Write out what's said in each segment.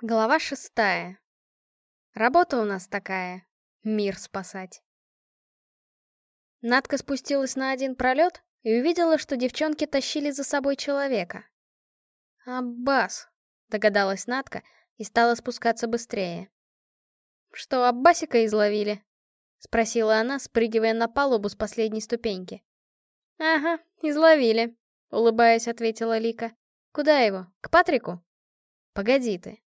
Глава шестая. Работа у нас такая — мир спасать. Надка спустилась на один пролет и увидела, что девчонки тащили за собой человека. «Аббас», — догадалась Надка и стала спускаться быстрее. «Что, Аббасика изловили?» — спросила она, спрыгивая на палубу с последней ступеньки. «Ага, изловили», — улыбаясь, ответила Лика. «Куда его? К Патрику?» «Погоди ты,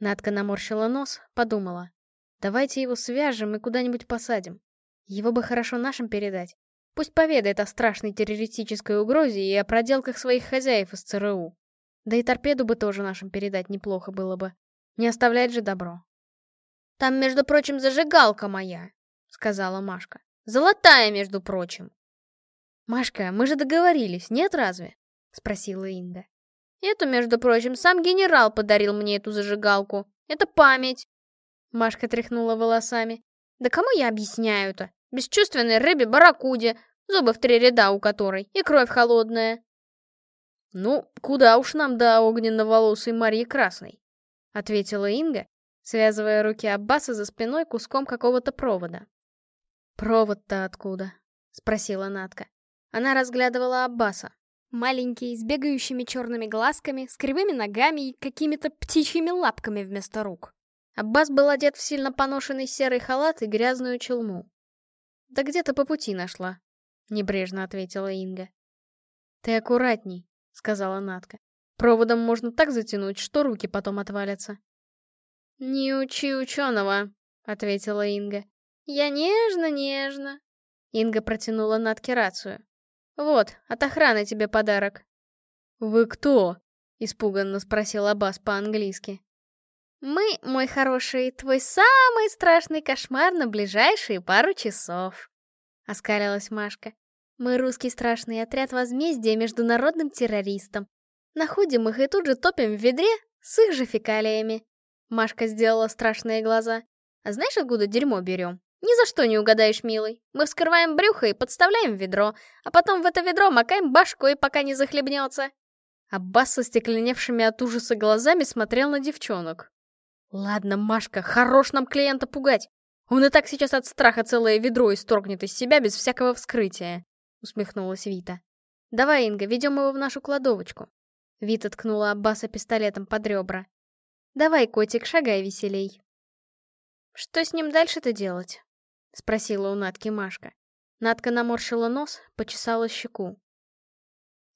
Надка наморщила нос, подумала. Давайте его свяжем и куда-нибудь посадим. Его бы хорошо нашим передать. Пусть поведает о страшной террористической угрозе и о проделках своих хозяев из ЦРУ. Да и торпеду бы тоже нашим передать неплохо было бы. Не оставлять же добро. «Там, между прочим, зажигалка моя», — сказала Машка. «Золотая, между прочим». «Машка, мы же договорились, нет разве?» — спросила Инга. Это, между прочим, сам генерал подарил мне эту зажигалку. Это память. Машка тряхнула волосами. Да кому я объясняю-то? Бесчувственной рыбе-барракуде, зубы в три ряда у которой, и кровь холодная. Ну, куда уж нам до огненно-волосой Марьи Красной, ответила Инга, связывая руки Аббаса за спиной куском какого-то провода. «Провод-то откуда?» — спросила Натка. Она разглядывала Аббаса. Маленький, с бегающими черными глазками, с кривыми ногами и какими-то птичьими лапками вместо рук. Аббас был одет в сильно поношенный серый халат и грязную челму. «Да где-то по пути нашла», — небрежно ответила Инга. «Ты аккуратней», — сказала Натка. «Проводом можно так затянуть, что руки потом отвалятся». «Не учи ученого», — ответила Инга. «Я нежно-нежно». Инга протянула Натке рацию. «Вот, от охраны тебе подарок». «Вы кто?» — испуганно спросил Аббас по-английски. «Мы, мой хороший, твой самый страшный кошмар на ближайшие пару часов», — оскалилась Машка. «Мы русский страшный отряд возмездия международным террористам. Находим их и тут же топим в ведре с их же фекалиями». Машка сделала страшные глаза. «А знаешь, откуда дерьмо берем? Ни за что не угадаешь, милый. Мы вскрываем брюхо и подставляем ведро, а потом в это ведро макаем башкой, пока не захлебнется. Аббас со стекленевшими от ужаса глазами смотрел на девчонок. «Ладно, Машка, хорош нам клиента пугать. Он и так сейчас от страха целое ведро исторгнет из себя без всякого вскрытия», — усмехнулась Вита. «Давай, Инга, ведем его в нашу кладовочку». Вита ткнула Аббаса пистолетом под ребра. «Давай, котик, шагай веселей». «Что с ним дальше-то делать?» — спросила у Натки Машка. Натка наморщила нос, почесала щеку.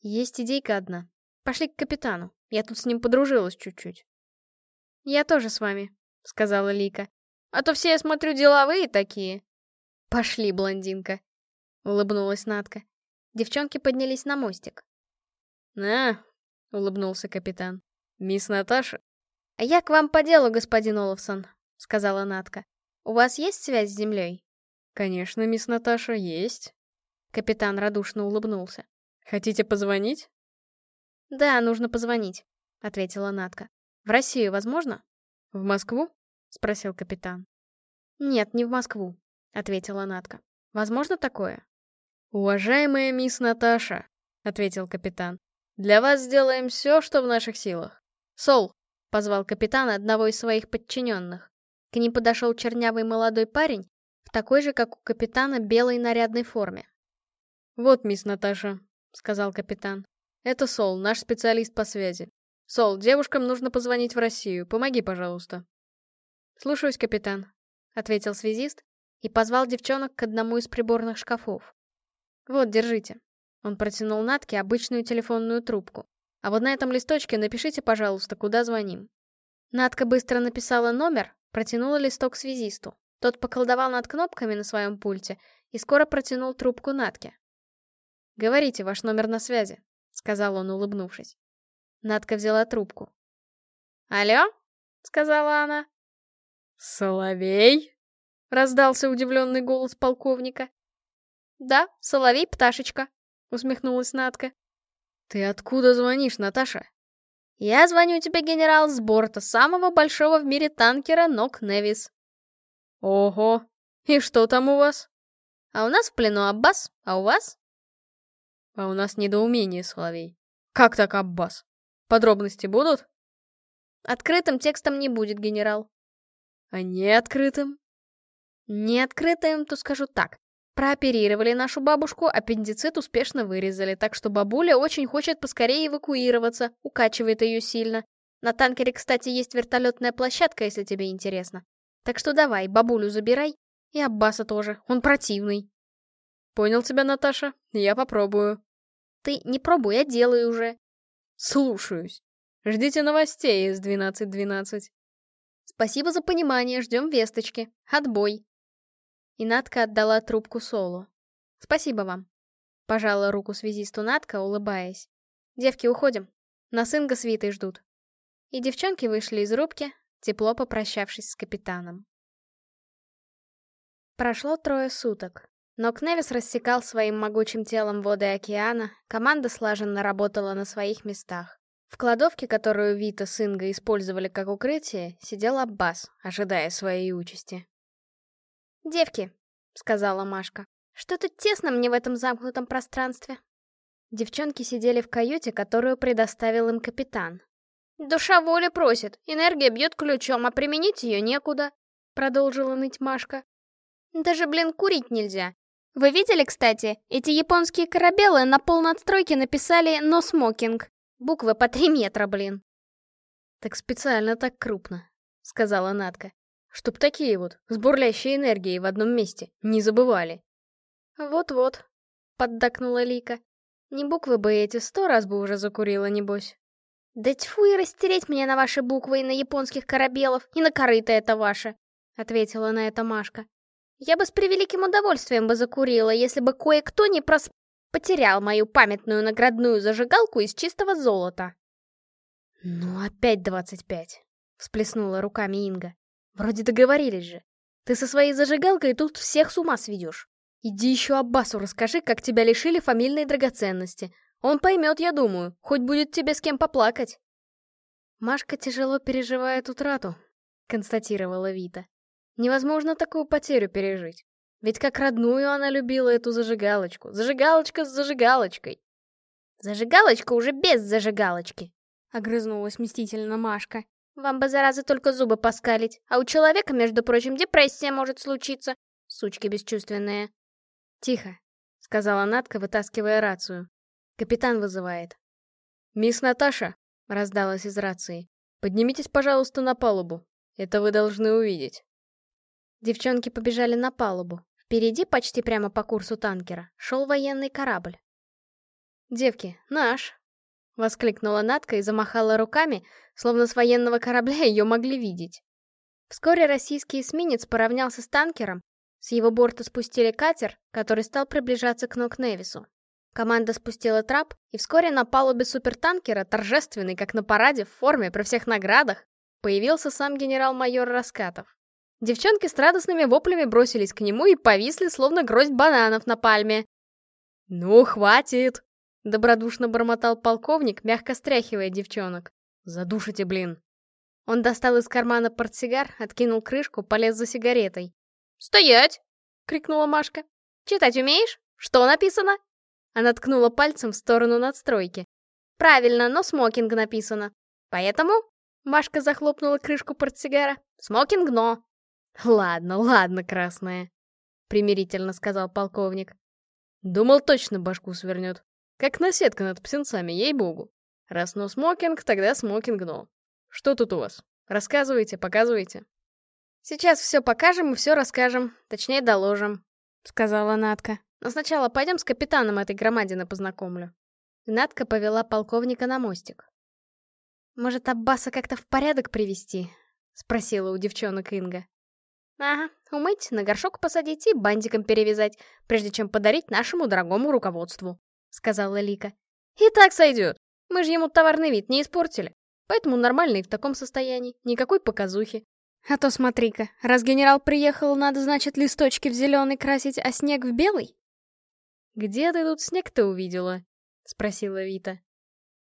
«Есть идейка одна. Пошли к капитану. Я тут с ним подружилась чуть-чуть». «Я тоже с вами», — сказала Лика. «А то все, я смотрю, деловые такие». «Пошли, блондинка», — улыбнулась Натка. Девчонки поднялись на мостик. «На», — улыбнулся капитан. «Мисс Наташа?» «А я к вам по делу, господин Олафсон», — сказала Натка. «У вас есть связь с землей?» «Конечно, мисс Наташа, есть». Капитан радушно улыбнулся. «Хотите позвонить?» «Да, нужно позвонить», — ответила Натка. «В Россию возможно?» «В Москву?» — спросил капитан. «Нет, не в Москву», — ответила Натка. «Возможно такое?» «Уважаемая мисс Наташа», — ответил капитан, — «для вас сделаем все, что в наших силах. Сол», — позвал капитан одного из своих подчиненных. К ним подошел чернявый молодой парень такой же, как у капитана, белой нарядной форме. «Вот, мисс Наташа», — сказал капитан. «Это Сол, наш специалист по связи. Сол, девушкам нужно позвонить в Россию. Помоги, пожалуйста». «Слушаюсь, капитан», — ответил связист и позвал девчонок к одному из приборных шкафов. «Вот, держите». Он протянул Натке обычную телефонную трубку. «А вот на этом листочке напишите, пожалуйста, куда звоним». Натка быстро написала номер, Протянула листок связисту. Тот поколдовал над кнопками на своем пульте и скоро протянул трубку Натке. «Говорите, ваш номер на связи», — сказал он, улыбнувшись. Натка взяла трубку. «Алло?» — сказала она. «Соловей?» — раздался удивленный голос полковника. «Да, соловей-пташечка», — усмехнулась Натка. «Ты откуда звонишь, Наташа?» Я звоню тебе, генерал, с борта самого большого в мире танкера Нок Невис. Ого, и что там у вас? А у нас в плену Аббас, а у вас? А у нас недоумение, Соловей. Как так Аббас? Подробности будут? Открытым текстом не будет, генерал. А не открытым? Не открытым, то скажу так. Прооперировали нашу бабушку, аппендицит успешно вырезали, так что бабуля очень хочет поскорее эвакуироваться, укачивает ее сильно. На танкере, кстати, есть вертолетная площадка, если тебе интересно. Так что давай, бабулю забирай. И Аббаса тоже, он противный. Понял тебя, Наташа, я попробую. Ты не пробуй, я делаю уже. Слушаюсь. Ждите новостей из 12.12. Спасибо за понимание, ждем весточки. Отбой. И Натка отдала трубку Солу. «Спасибо вам». Пожала руку связисту Натка, улыбаясь. «Девки, уходим. Нас Инга с Витой ждут». И девчонки вышли из рубки, тепло попрощавшись с капитаном. Прошло трое суток. Но Кневис рассекал своим могучим телом воды океана, команда слаженно работала на своих местах. В кладовке, которую Вита с Ингой использовали как укрытие, сидел Аббас, ожидая своей участи. «Девки», — сказала Машка, — «что-то тесно мне в этом замкнутом пространстве». Девчонки сидели в каюте, которую предоставил им капитан. «Душа воли просит, энергия бьет ключом, а применить ее некуда», — продолжила ныть Машка. «Даже, блин, курить нельзя. Вы видели, кстати, эти японские корабелы на полнадстройке написали «но смокинг». Буквы по три метра, блин. «Так специально так крупно», — сказала Натка. Чтоб такие вот, с бурлящей энергией в одном месте, не забывали. Вот-вот, поддакнула Лика. Не буквы бы эти сто раз бы уже закурила, небось. Да тьфу и растереть мне на ваши буквы и на японских корабелов, и на корыто это ваше, ответила на это Машка. Я бы с превеликим удовольствием бы закурила, если бы кое-кто не прос... потерял мою памятную наградную зажигалку из чистого золота. Ну опять двадцать пять, всплеснула руками Инга. Вроде договорились же. Ты со своей зажигалкой тут всех с ума сведешь. Иди еще Аббасу расскажи, как тебя лишили фамильной драгоценности. Он поймет, я думаю, хоть будет тебе с кем поплакать. Машка тяжело переживает утрату, констатировала Вита. Невозможно такую потерю пережить. Ведь как родную она любила эту зажигалочку. Зажигалочка с зажигалочкой. Зажигалочка уже без зажигалочки, огрызнулась мстительно Машка. Вам бы, зараза, только зубы поскалить, а у человека, между прочим, депрессия может случиться. Сучки бесчувственные. Тихо, сказала Натка, вытаскивая рацию. Капитан вызывает. «Мисс Наташа», — раздалась из рации, — «поднимитесь, пожалуйста, на палубу. Это вы должны увидеть». Девчонки побежали на палубу. Впереди, почти прямо по курсу танкера, шел военный корабль. «Девки, наш!» — воскликнула Натка и замахала руками, словно с военного корабля ее могли видеть. Вскоре российский эсминец поравнялся с танкером, с его борта спустили катер, который стал приближаться к Нокневису. Команда спустила трап, и вскоре на палубе супертанкера, торжественный, как на параде, в форме, при всех наградах, появился сам генерал-майор Раскатов. Девчонки с радостными воплями бросились к нему и повисли, словно гроздь бананов на пальме. «Ну, хватит!» Добродушно бормотал полковник, мягко стряхивая девчонок. «Задушите, блин!» Он достал из кармана портсигар, откинул крышку, полез за сигаретой. «Стоять!» — крикнула Машка. «Читать умеешь? Что написано?» Она ткнула пальцем в сторону надстройки. «Правильно, но смокинг написано. Поэтому...» Машка захлопнула крышку портсигара. «Смокинг но!» «Ладно, ладно, красная», — примирительно сказал полковник. Думал, точно башку свернет. Как наседка над птенцами, ей-богу. Раз но смокинг, тогда смокинг но. Что тут у вас? Рассказывайте, показывайте. Сейчас все покажем и все расскажем, точнее доложим, сказала Натка. Но сначала пойдем с капитаном этой громадины познакомлю. Натка повела полковника на мостик. «Может, Аббаса как-то в порядок привести? спросила у девчонок Инга. «Ага, умыть, на горшок посадить и бантиком перевязать, прежде чем подарить нашему дорогому руководству», — сказала Лика. «И так сойдет. Мы же ему товарный вид не испортили. Поэтому нормальный в таком состоянии, никакой показухи. А то смотри-ка, раз генерал приехал, надо, значит, листочки в зеленый красить, а снег в белый?» «Где ты тут снег-то увидела?» — спросила Вита.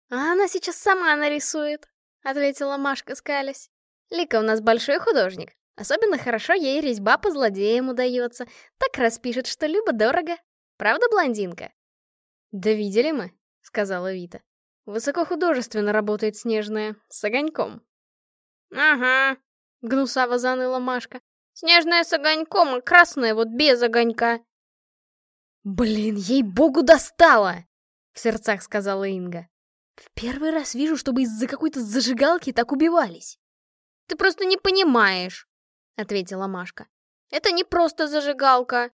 «А она сейчас сама нарисует», — ответила Машка, скалясь. «Лика у нас большой художник. Особенно хорошо ей резьба по злодеям удается. Так распишет, что любо-дорого. Правда, блондинка?» «Да видели мы», — сказала Вита. «Высокохудожественно работает Снежная, с огоньком». «Ага», — гнусаво заныла Машка. «Снежная с огоньком, а красная вот без огонька». «Блин, ей-богу достала!» — в сердцах сказала Инга. «В первый раз вижу, чтобы из-за какой-то зажигалки так убивались». «Ты просто не понимаешь», — ответила Машка. «Это не просто зажигалка».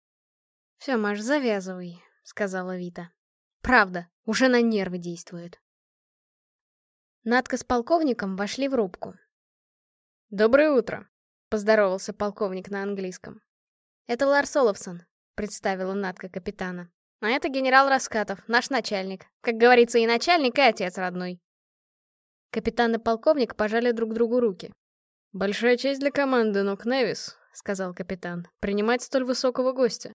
«Все, Маш, завязывай», — сказала Вита. «Правда, уже на нервы действует». Надка с полковником вошли в рубку. «Доброе утро», — поздоровался полковник на английском. «Это Ларс Олафсон», — представила Надка капитана. «А это генерал Раскатов, наш начальник. Как говорится, и начальник, и отец родной». Капитан и полковник пожали друг другу руки. «Большая честь для команды, Нок Невис», — сказал капитан, — «принимать столь высокого гостя».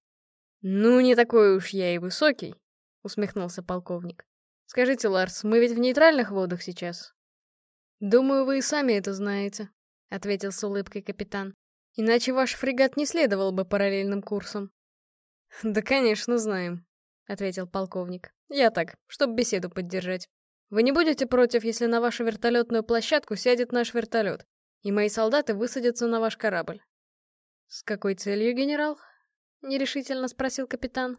«Ну, не такой уж я и высокий», — усмехнулся полковник. Скажите, Ларс, мы ведь в нейтральных водах сейчас? Думаю, вы и сами это знаете, ответил с улыбкой капитан. Иначе ваш фрегат не следовал бы параллельным курсом. Да, конечно, знаем, ответил полковник. Я так, чтобы беседу поддержать. Вы не будете против, если на вашу вертолетную площадку сядет наш вертолет, и мои солдаты высадятся на ваш корабль? С какой целью, генерал? Нерешительно спросил капитан.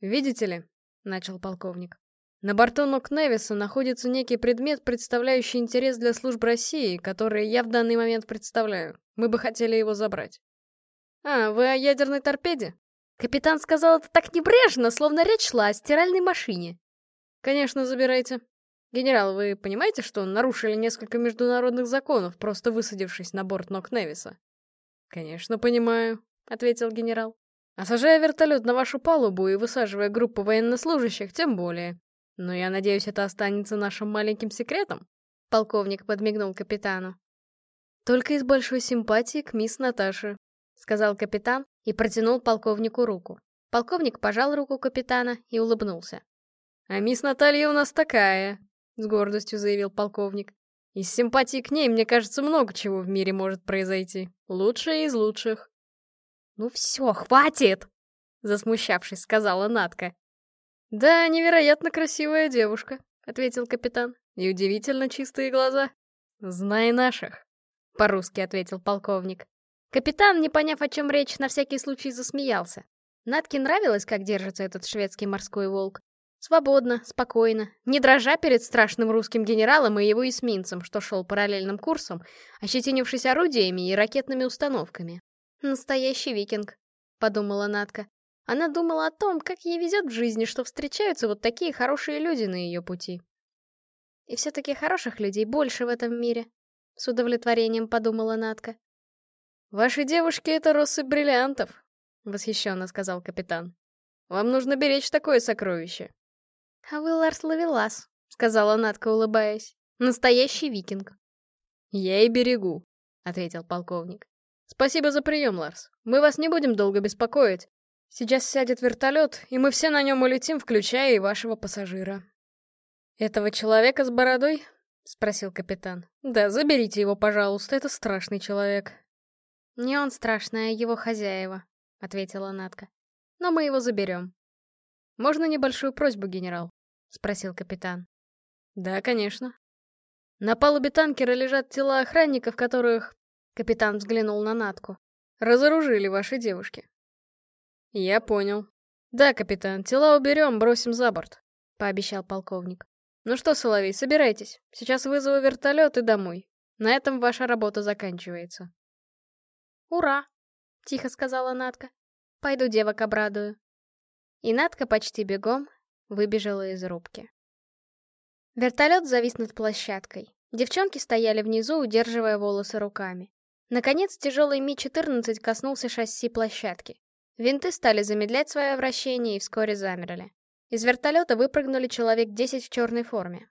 Видите ли, начал полковник. На борту Нокневиса находится некий предмет, представляющий интерес для служб России, который я в данный момент представляю. Мы бы хотели его забрать. А, вы о ядерной торпеде? Капитан сказал это так небрежно, словно речь шла о стиральной машине. Конечно, забирайте. Генерал, вы понимаете, что нарушили несколько международных законов, просто высадившись на борт Нокневиса? Конечно, понимаю, ответил генерал. А сажая вертолет на вашу палубу и высаживая группу военнослужащих, тем более. Но я надеюсь, это останется нашим маленьким секретом? Полковник подмигнул капитану. Только из большой симпатии к мисс Наташе, сказал капитан и протянул полковнику руку. Полковник пожал руку капитана и улыбнулся. «А мисс Наталья у нас такая», — с гордостью заявил полковник. «Из симпатии к ней, мне кажется, много чего в мире может произойти. Лучшее из лучших». «Ну все, хватит!» — засмущавшись, сказала Натка. «Да, невероятно красивая девушка», — ответил капитан. «И удивительно чистые глаза. Знай наших», — по-русски ответил полковник. Капитан, не поняв, о чем речь, на всякий случай засмеялся. Натке нравилось, как держится этот шведский морской волк. Свободно, спокойно, не дрожа перед страшным русским генералом и его эсминцем, что шел параллельным курсом, ощетинившись орудиями и ракетными установками. «Настоящий викинг», — подумала Натка. Она думала о том, как ей везет в жизни, что встречаются вот такие хорошие люди на ее пути. И все-таки хороших людей больше в этом мире, с удовлетворением подумала Натка. «Ваши девушки — это россыпь бриллиантов», — восхищенно сказал капитан. «Вам нужно беречь такое сокровище». «А вы Ларс Лавелас», — сказала Натка, улыбаясь. «Настоящий викинг». «Я и берегу», — ответил полковник. «Спасибо за прием, Ларс. Мы вас не будем долго беспокоить. Сейчас сядет вертолет, и мы все на нем улетим, включая и вашего пассажира. Этого человека с бородой? Спросил капитан. Да, заберите его, пожалуйста, это страшный человек. Не он страшный, а его хозяева, ответила Натка. Но мы его заберем. Можно небольшую просьбу, генерал? Спросил капитан. Да, конечно. На палубе танкера лежат тела охранников, которых... Капитан взглянул на Натку. Разоружили ваши девушки. «Я понял. Да, капитан, тела уберем, бросим за борт», — пообещал полковник. «Ну что, Соловей, собирайтесь. Сейчас вызову вертолет и домой. На этом ваша работа заканчивается». «Ура!» — тихо сказала Натка. «Пойду девок обрадую». И Натка почти бегом выбежала из рубки. Вертолет завис над площадкой. Девчонки стояли внизу, удерживая волосы руками. Наконец, тяжелый Ми-14 коснулся шасси площадки. Винты стали замедлять свое вращение и вскоре замерли. Из вертолета выпрыгнули человек 10 в черной форме.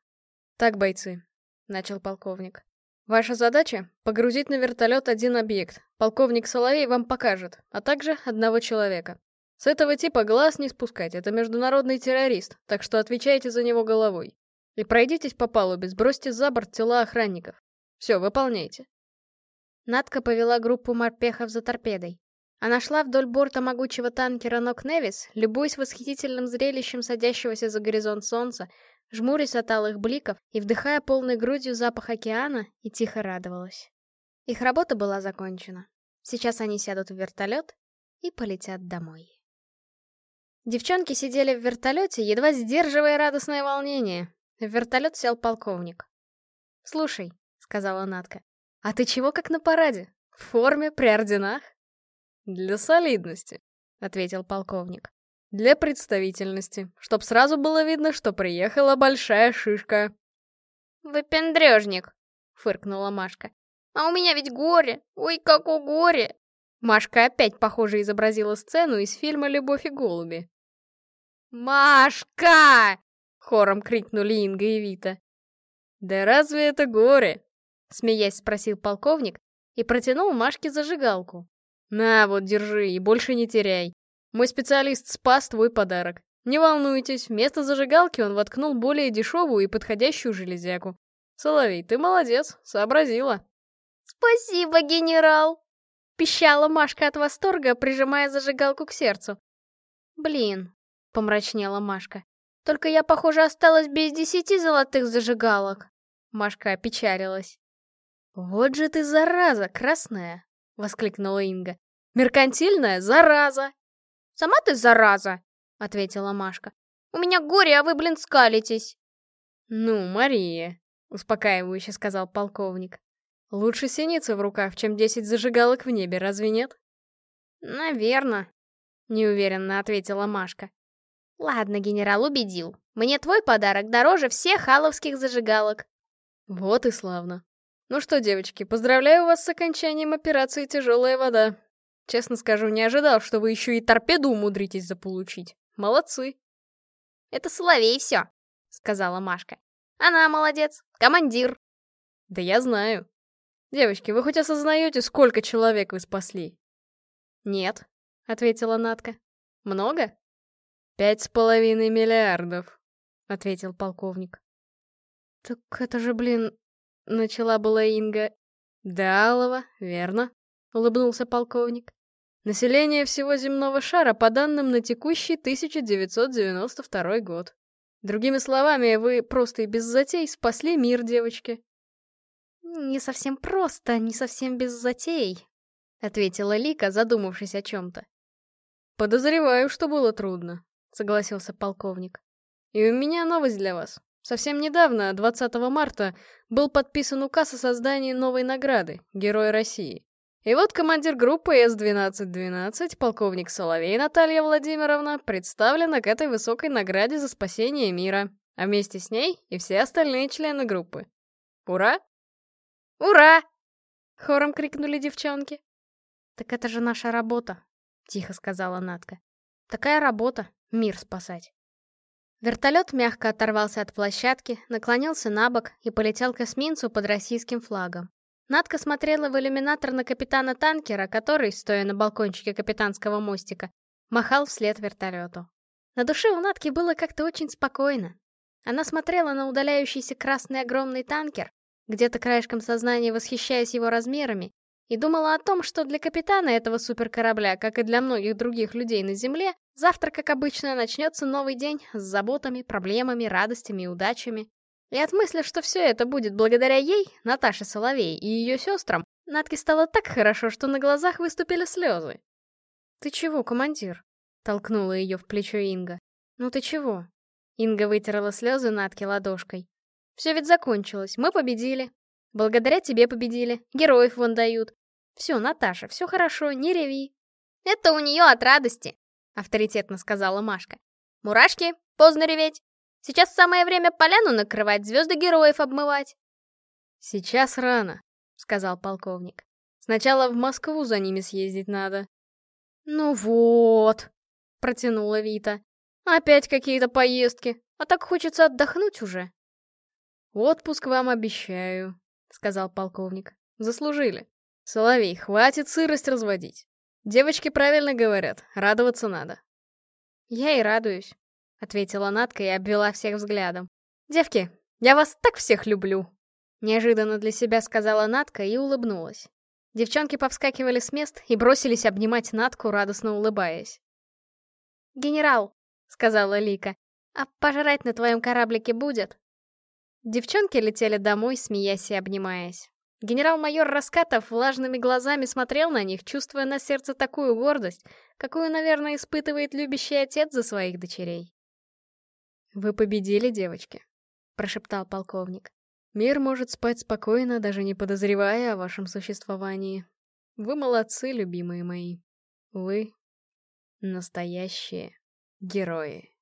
«Так, бойцы», — начал полковник. «Ваша задача — погрузить на вертолет один объект. Полковник Соловей вам покажет, а также одного человека. С этого типа глаз не спускать, это международный террорист, так что отвечайте за него головой. И пройдитесь по палубе, сбросьте за борт тела охранников. Все, выполняйте». Надка повела группу морпехов за торпедой. Она шла вдоль борта могучего танкера Нок Невис, любуясь восхитительным зрелищем садящегося за горизонт солнца, жмурясь от алых бликов и вдыхая полной грудью запах океана, и тихо радовалась. Их работа была закончена. Сейчас они сядут в вертолет и полетят домой. Девчонки сидели в вертолете, едва сдерживая радостное волнение. В вертолет сел полковник. «Слушай», — сказала Натка, — «а ты чего как на параде? В форме, при орденах?» «Для солидности», — ответил полковник. «Для представительности, чтоб сразу было видно, что приехала большая шишка». «Выпендрежник», — фыркнула Машка. «А у меня ведь горе! Ой, как у горе!» Машка опять, похоже, изобразила сцену из фильма «Любовь и голуби». «Машка!» — хором крикнули Инга и Вита. «Да разве это горе?» — смеясь спросил полковник и протянул Машке зажигалку. «На, вот, держи и больше не теряй. Мой специалист спас твой подарок. Не волнуйтесь, вместо зажигалки он воткнул более дешевую и подходящую железяку. Соловей, ты молодец, сообразила». «Спасибо, генерал!» — пищала Машка от восторга, прижимая зажигалку к сердцу. «Блин», — помрачнела Машка, — «только я, похоже, осталась без десяти золотых зажигалок». Машка опечалилась. «Вот же ты зараза, красная!» — воскликнула Инга. «Меркантильная зараза!» «Сама ты зараза!» — ответила Машка. «У меня горе, а вы, блин, скалитесь!» «Ну, Мария!» — успокаивающе сказал полковник. Лучше синица в руках, чем десять зажигалок в небе, разве нет? Наверно, неуверенно ответила Машка. Ладно, генерал убедил. Мне твой подарок дороже всех халовских зажигалок. Вот и славно. Ну что, девочки, поздравляю вас с окончанием операции «Тяжелая вода». Честно скажу, не ожидал, что вы еще и торпеду умудритесь заполучить. Молодцы. Это Соловей все, сказала Машка. Она молодец, командир. Да я знаю. Девочки, вы хоть осознаете, сколько человек вы спасли? Нет, ответила Натка. Много? Пять с половиной миллиардов, ответил полковник. Так это же, блин, начала была Инга. Да, Алова, верно, улыбнулся полковник. Население всего земного шара по данным на текущий 1992 год. Другими словами, вы просто и без затей спасли мир, девочки. «Не совсем просто, не совсем без затей», — ответила Лика, задумавшись о чем-то. «Подозреваю, что было трудно», — согласился полковник. «И у меня новость для вас. Совсем недавно, 20 марта, был подписан указ о создании новой награды — Герой России. И вот командир группы С-1212, полковник Соловей Наталья Владимировна, представлена к этой высокой награде за спасение мира, а вместе с ней и все остальные члены группы. Ура! «Ура!» — хором крикнули девчонки. «Так это же наша работа», — тихо сказала Натка. «Такая работа — мир спасать». Вертолет мягко оторвался от площадки, наклонился на бок и полетел к эсминцу под российским флагом. Надка смотрела в иллюминатор на капитана танкера, который, стоя на балкончике капитанского мостика, махал вслед вертолету. На душе у Натки было как-то очень спокойно. Она смотрела на удаляющийся красный огромный танкер, где-то краешком сознания восхищаясь его размерами, и думала о том, что для капитана этого суперкорабля, как и для многих других людей на Земле, завтра, как обычно, начнется новый день с заботами, проблемами, радостями и удачами. И от мысли, что все это будет благодаря ей, Наташе Соловей и ее сестрам, Натке стало так хорошо, что на глазах выступили слезы. «Ты чего, командир?» — толкнула ее в плечо Инга. «Ну ты чего?» Инга вытерла слезы Натке ладошкой. Все ведь закончилось, мы победили. Благодаря тебе победили, героев вон дают. Все, Наташа, все хорошо, не реви. Это у нее от радости, авторитетно сказала Машка. Мурашки, поздно реветь. Сейчас самое время поляну накрывать, звезды героев обмывать. Сейчас рано, сказал полковник. Сначала в Москву за ними съездить надо. Ну вот, протянула Вита. Опять какие-то поездки, а так хочется отдохнуть уже. «Отпуск вам обещаю», — сказал полковник. «Заслужили. Соловей, хватит сырость разводить. Девочки правильно говорят, радоваться надо». «Я и радуюсь», — ответила Натка и обвела всех взглядом. «Девки, я вас так всех люблю!» Неожиданно для себя сказала Натка и улыбнулась. Девчонки повскакивали с мест и бросились обнимать Натку, радостно улыбаясь. «Генерал», — сказала Лика, — «а пожрать на твоем кораблике будет?» Девчонки летели домой, смеясь и обнимаясь. Генерал-майор Раскатов влажными глазами смотрел на них, чувствуя на сердце такую гордость, какую, наверное, испытывает любящий отец за своих дочерей. «Вы победили, девочки», — прошептал полковник. «Мир может спать спокойно, даже не подозревая о вашем существовании. Вы молодцы, любимые мои. Вы настоящие герои».